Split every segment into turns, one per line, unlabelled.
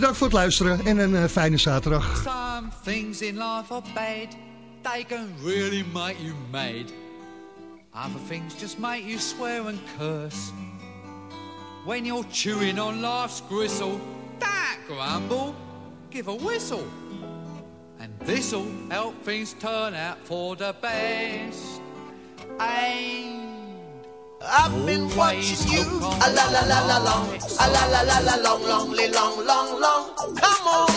Bedankt voor het luisteren en een uh, fijne zaterdag.
Some things in life are bad. They can really make you mad. Other things just make you swear and curse. When you're chewing on life's gristle, that grumble, give a whistle. And this'll help things turn out for the best. And
I've been watching you a la la la la long, a la la la la long, long, long, long, long. Come on,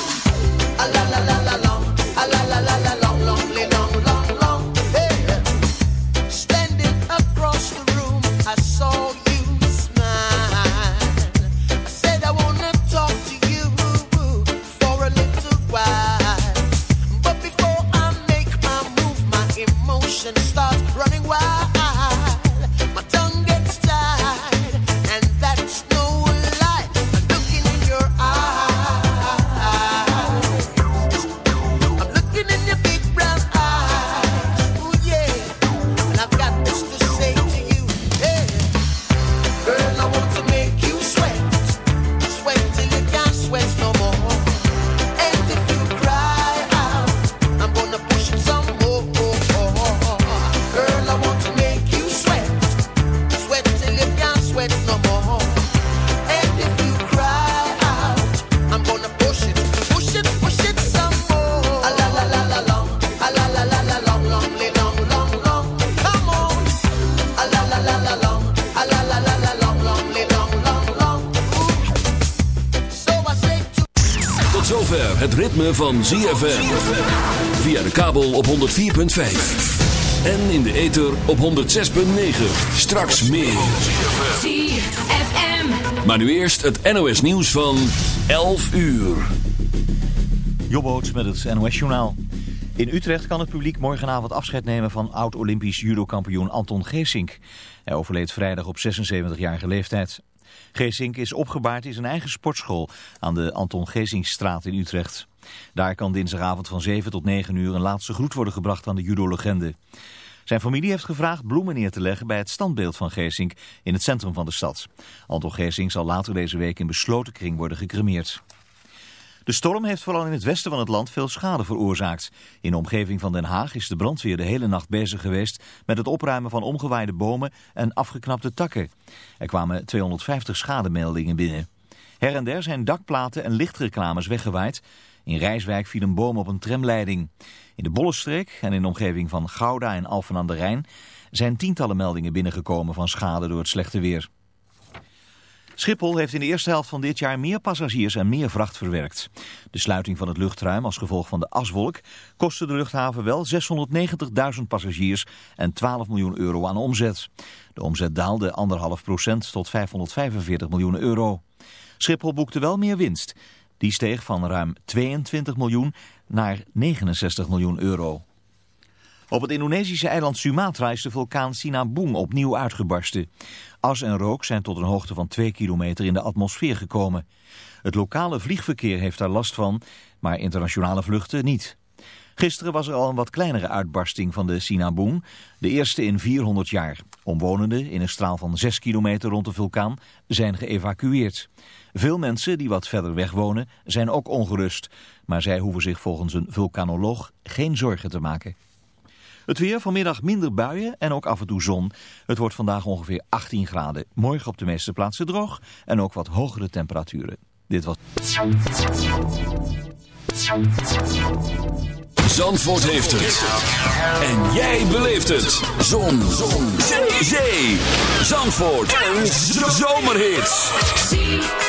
a la la la la long, a la la la la long, long, long,
ritme van ZFM. Via de kabel op 104.5. En in de ether op 106.9. Straks meer.
ZFM.
Maar nu eerst het NOS nieuws van 11 uur.
Jobboot met het NOS-journaal. In Utrecht kan het publiek morgenavond afscheid nemen van oud-Olympisch judokampioen Anton Geesink. Hij overleed vrijdag op 76-jarige leeftijd. Geesink is opgebaard in zijn eigen sportschool aan de Anton Geesinkstraat in Utrecht. Daar kan dinsdagavond van 7 tot 9 uur een laatste groet worden gebracht aan de judolegende. Zijn familie heeft gevraagd bloemen neer te leggen bij het standbeeld van Geesink in het centrum van de stad. Anton Geesink zal later deze week in besloten kring worden gecremeerd. De storm heeft vooral in het westen van het land veel schade veroorzaakt. In de omgeving van Den Haag is de brandweer de hele nacht bezig geweest met het opruimen van omgewaaide bomen en afgeknapte takken. Er kwamen 250 schademeldingen binnen. Her en der zijn dakplaten en lichtreclames weggewaaid. In Rijswijk viel een boom op een tramleiding. In de Bollenstreek en in de omgeving van Gouda en Alphen aan de Rijn zijn tientallen meldingen binnengekomen van schade door het slechte weer. Schiphol heeft in de eerste helft van dit jaar meer passagiers en meer vracht verwerkt. De sluiting van het luchtruim als gevolg van de aswolk kostte de luchthaven wel 690.000 passagiers en 12 miljoen euro aan omzet. De omzet daalde 1,5 procent tot 545 miljoen euro. Schiphol boekte wel meer winst. Die steeg van ruim 22 miljoen naar 69 miljoen euro. Op het Indonesische eiland Sumatra is de vulkaan Sinabung opnieuw uitgebarsten. As en rook zijn tot een hoogte van 2 kilometer in de atmosfeer gekomen. Het lokale vliegverkeer heeft daar last van, maar internationale vluchten niet. Gisteren was er al een wat kleinere uitbarsting van de Sinabung, de eerste in 400 jaar. Omwonenden in een straal van 6 kilometer rond de vulkaan zijn geëvacueerd. Veel mensen die wat verder weg wonen zijn ook ongerust, maar zij hoeven zich volgens een vulkanoloog geen zorgen te maken. Het weer vanmiddag minder buien en ook af en toe zon. Het wordt vandaag ongeveer 18 graden. Morgen op de meeste plaatsen droog en ook wat hogere temperaturen. Dit was...
Zandvoort heeft het. En jij beleeft het. Zon. zon. Zee. Zandvoort. Een zomerhit.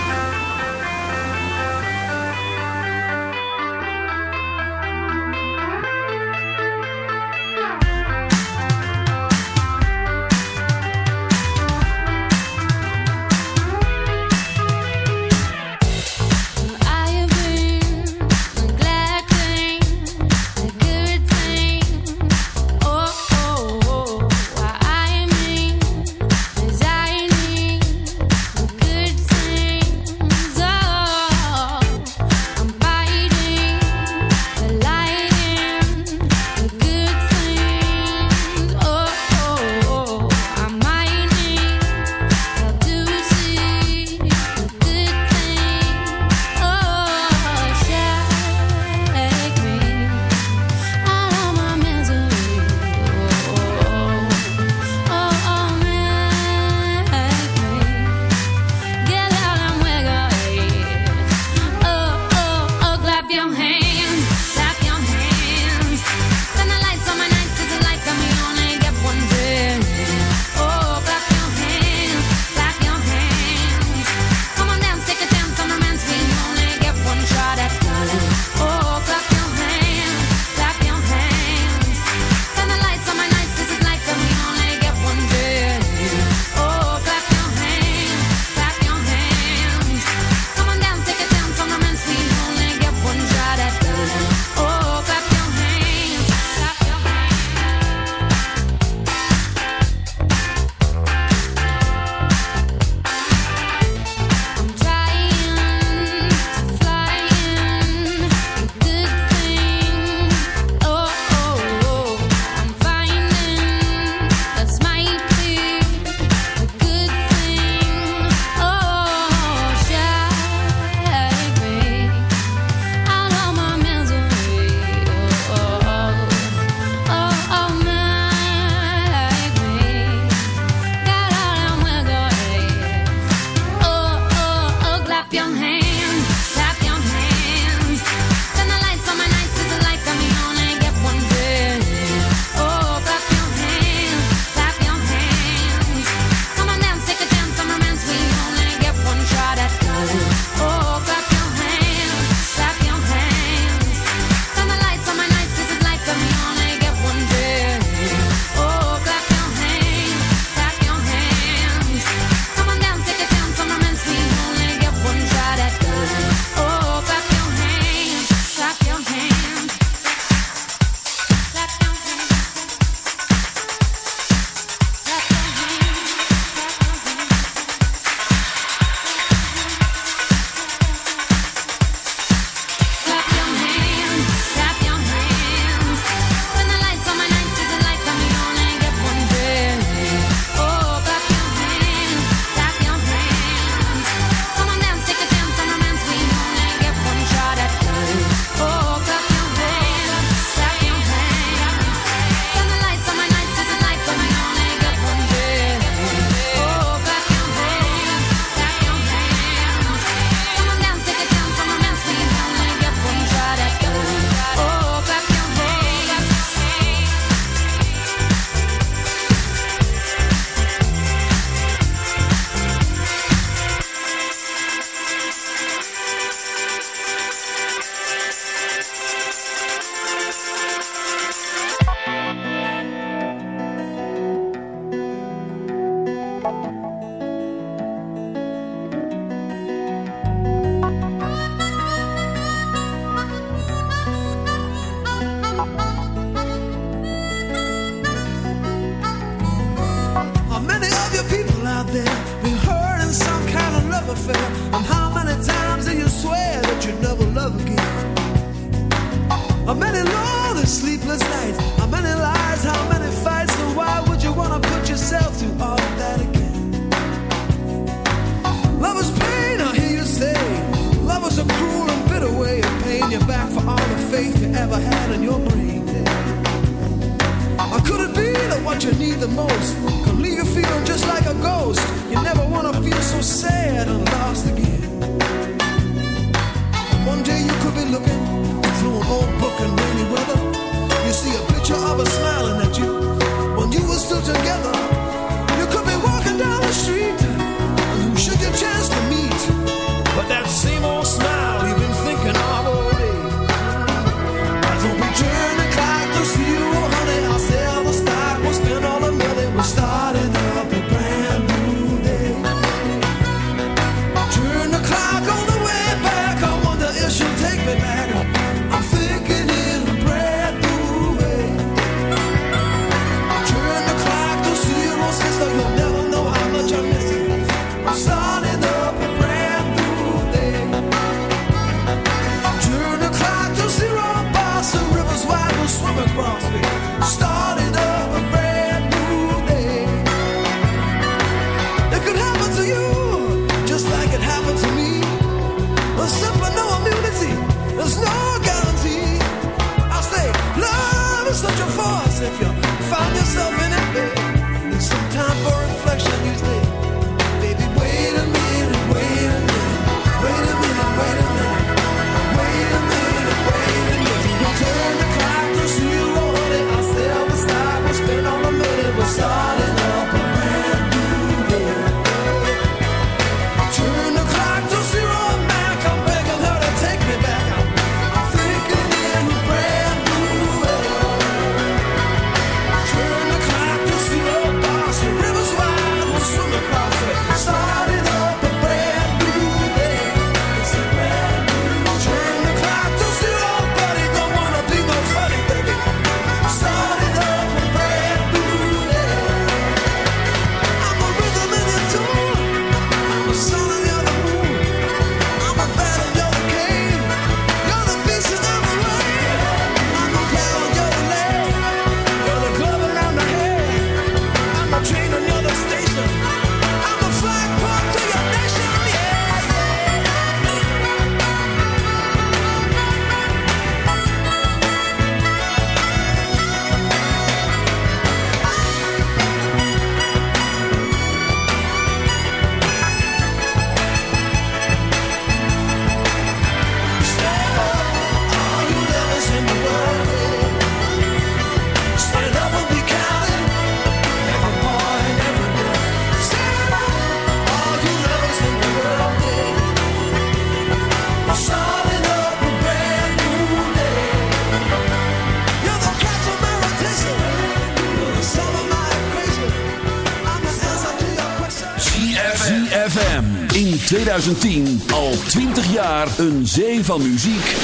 2010 al 20 jaar een zee van muziek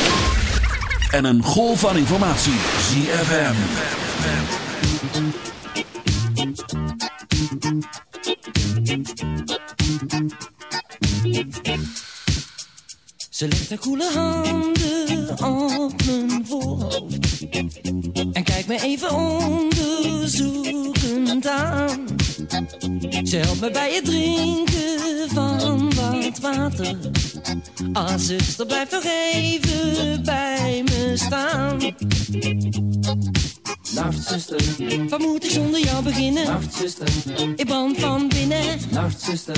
en een golf van informatie. ZFM.
Ze legt haar koele handen op mijn voorhoofd en kijkt me even onderzoekend aan. Ze helpt me bij het drinken later. Ah, zuster, blijf nog even bij me staan. Nacht, zuster. Wat moet ik zonder jou beginnen? Nacht, zuster. Ik brand van binnen. Nacht, zuster.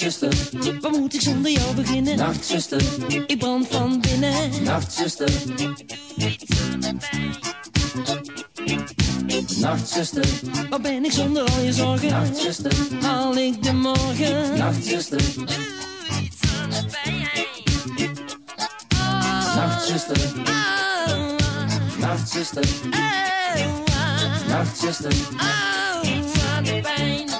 Nachtzuster, Wat moet ik zonder jou beginnen?
nachtzuster,
Ik brand van binnen.
nachtzuster. Nachtzuster,
Wat ben ik zonder al je zorgen?
nachtzuster,
Haal ik de morgen?
nachtzuster. Nachtzuster, nachtzuster, nachtzuster,
De pijn, pijn, de pijn, de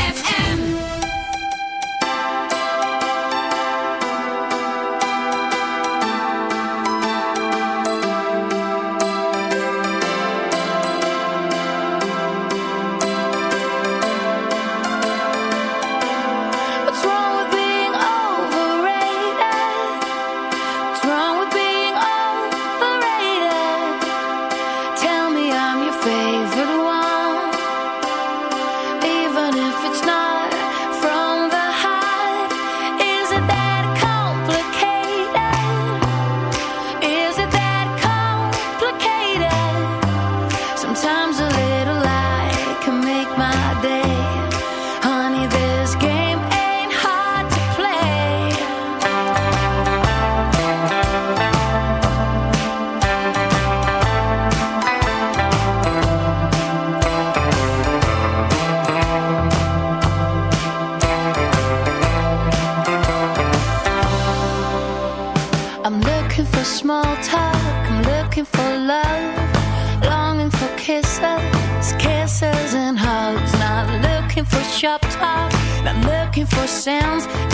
sounds.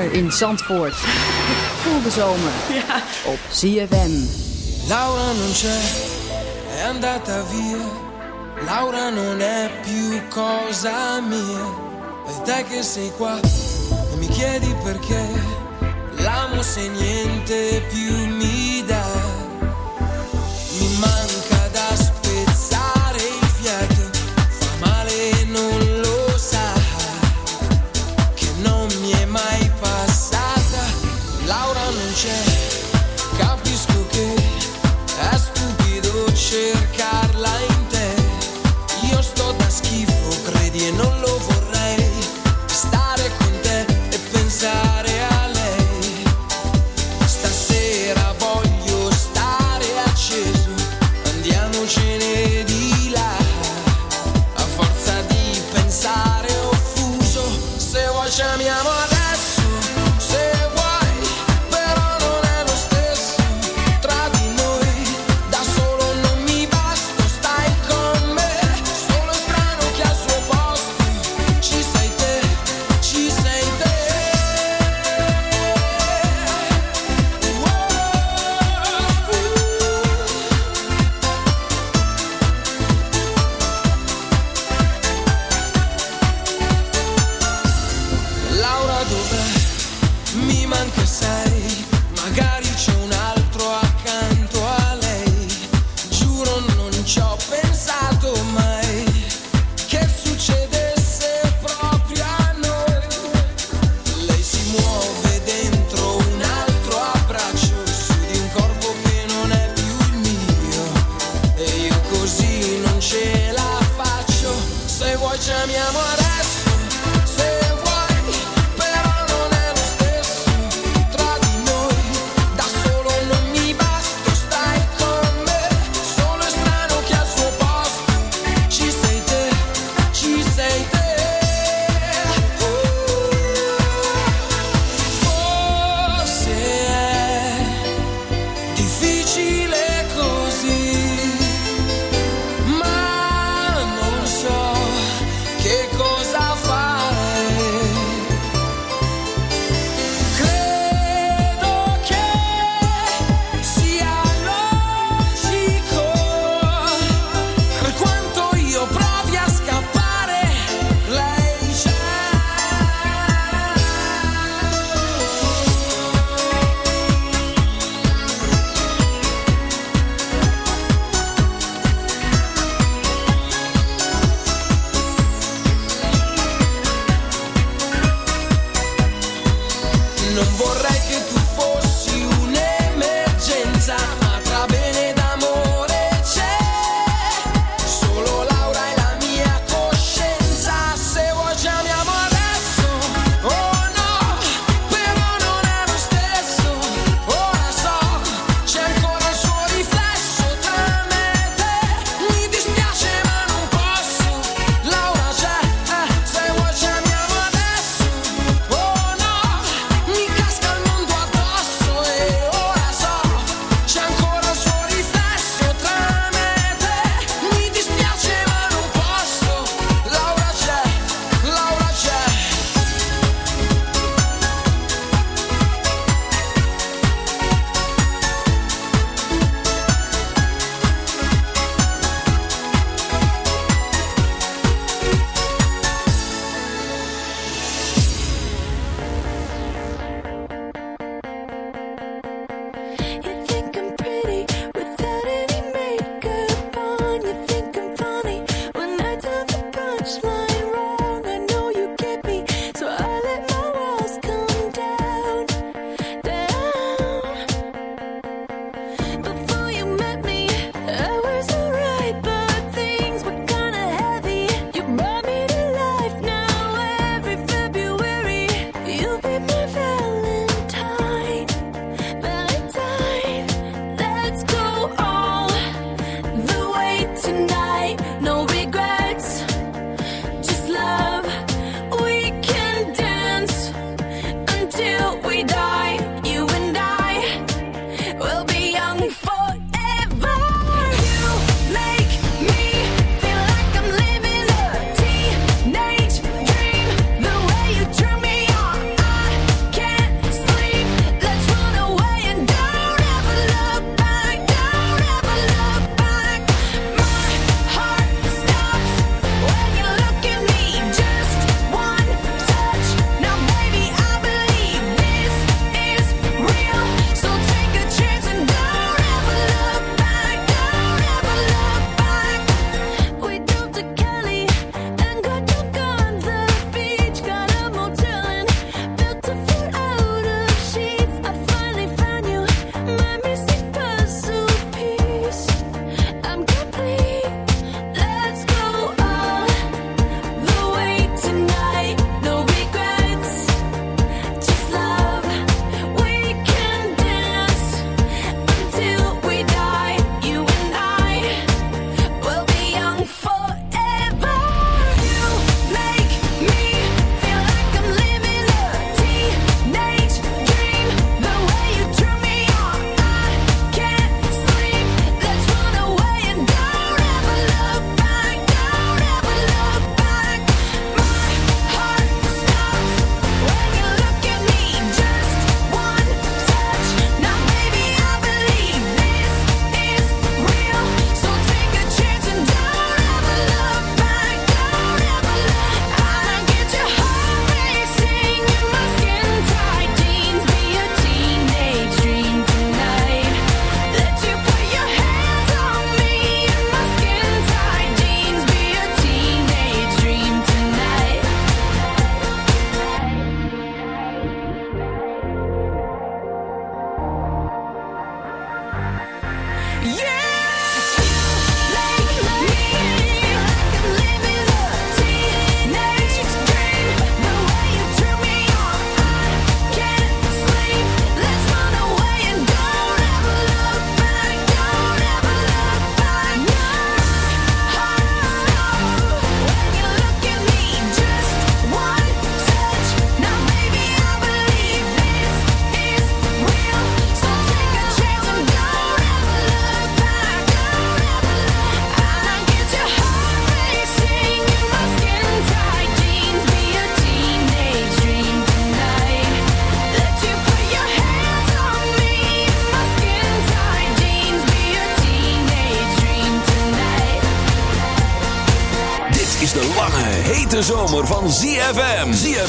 in
Zandvoort.
Voel de zomer ja. op CFM.
Laura non c'è, è andata via. Laura non è più cosa mia. E te che sei qua e mi chiedi perché. L'amo se niente più